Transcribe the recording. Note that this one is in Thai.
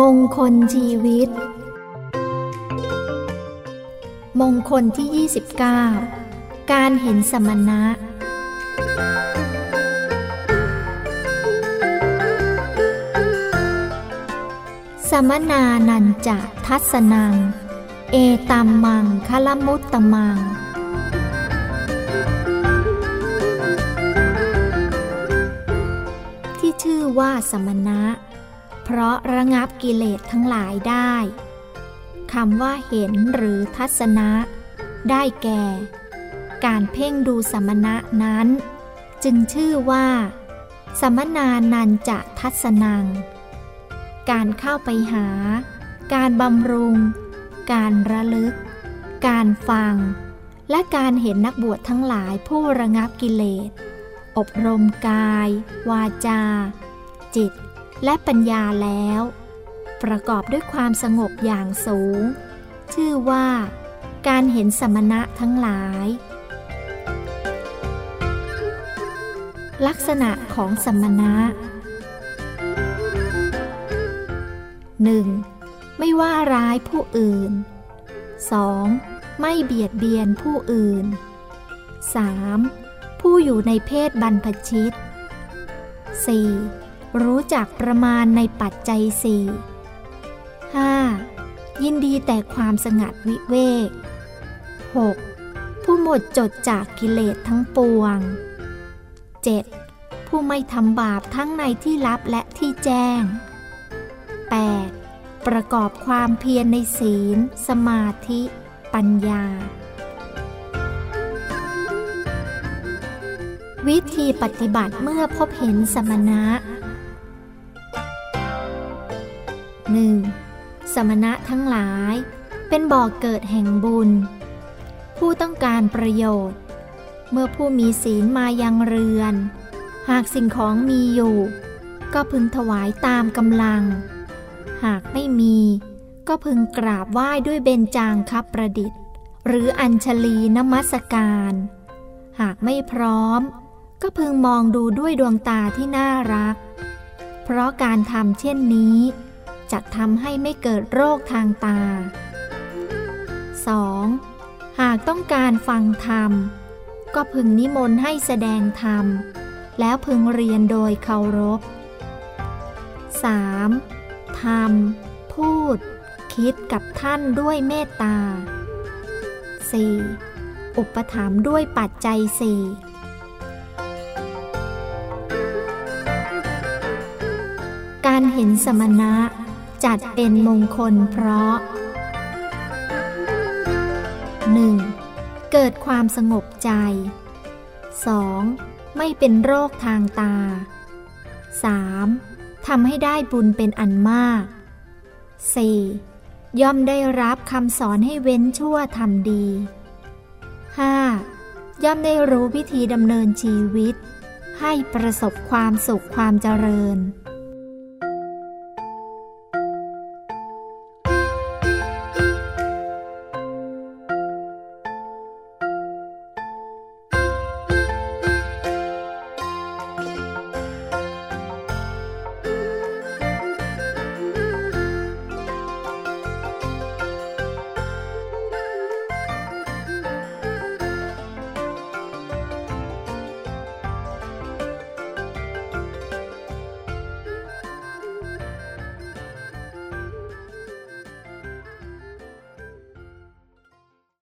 มงคลชีวิต มงคลที่ 29 การเห็นสมณะ สมนานันจะทัศนัง เอตัมมังคลมุตตมัง ที่ชื่อว่าสมณะ เพราะระงับกิเลสทั้งหลายได้คำว่าเห็นหรือทัศนะ ได้แก่ การเพ่งดูสมณะนั้น จึงชื่อว่า สมนานันจะทัศนัง การเข้าไปหา การบำรุง การระลึก การฟัง และการเห็นนักบวชทั้งหลายผู้ระงับกิเลส อบรมกาย วาจา จิต และปัญญาแล้ว ประกอบด้วยความสงบอย่างสูง ชื่อว่าการเห็นสมณะทั้งหลาย ลักษณะของสมณะ 1. ไม่ว่าร้ายผู้อื่น 2. ไม่เบียดเบียนผู้อื่น 3. ผู้อยู่ในเพศบรรพชิต 4. รู้จักประมาณในปัจจัยสี่ 5. ยินดีแต่ความสงัดวิเวก 6. ผู้หมดจดจากกิเลสทั้งปวง 7. ผู้ไม่ทำบาปทั้งในที่ลับและที่แจ้ง 8. ประกอบความเพียรในศีล สมาธิ ปัญญา วิธีปฏิบัติเมื่อพบเห็นสมณะ 1. สมณะทั้งหลาย เป็นบ่อกเกิดแห่งบุญ ผู้ต้องการประโยชน์ เมื่อผู้มีศีลมายังเรือน หากสิ่งของมีอยู่ ก็พึงถวายตามกำลัง หากไม่มี ก็พึงกราบไหว้ด้วยเบญจางคับประดิษฐ์ หรืออัญชลีนมัสการ หากไม่พร้อม ก็พึงมองดูด้วยดวงตาที่น่ารัก เพราะการทำเช่นนี้ จะทำให้ไม่เกิดโรคทางตา 2. หากต้องการฟังธรรม ก็พึงนิมนต์ให้แสดงธรรม แล้วพึงเรียนโดยเคารพ 3. ทำพูด คิดกับท่านด้วยเมตตา 4. อุปถัมภ์ด้วยปัจจัยสี่การเห็นสมณะ จัดเป็นมงคลเพราะ 1. เกิดความสงบใจ 2. ไม่เป็นโรคทางตา 3. ทำให้ได้บุญเป็นอันมาก 4. ย่อมได้รับคำสอนให้เว้นชั่วทำดี 5. ย่อมได้รู้วิธีดำเนินชีวิต ให้ประสบความสุขความเจริญ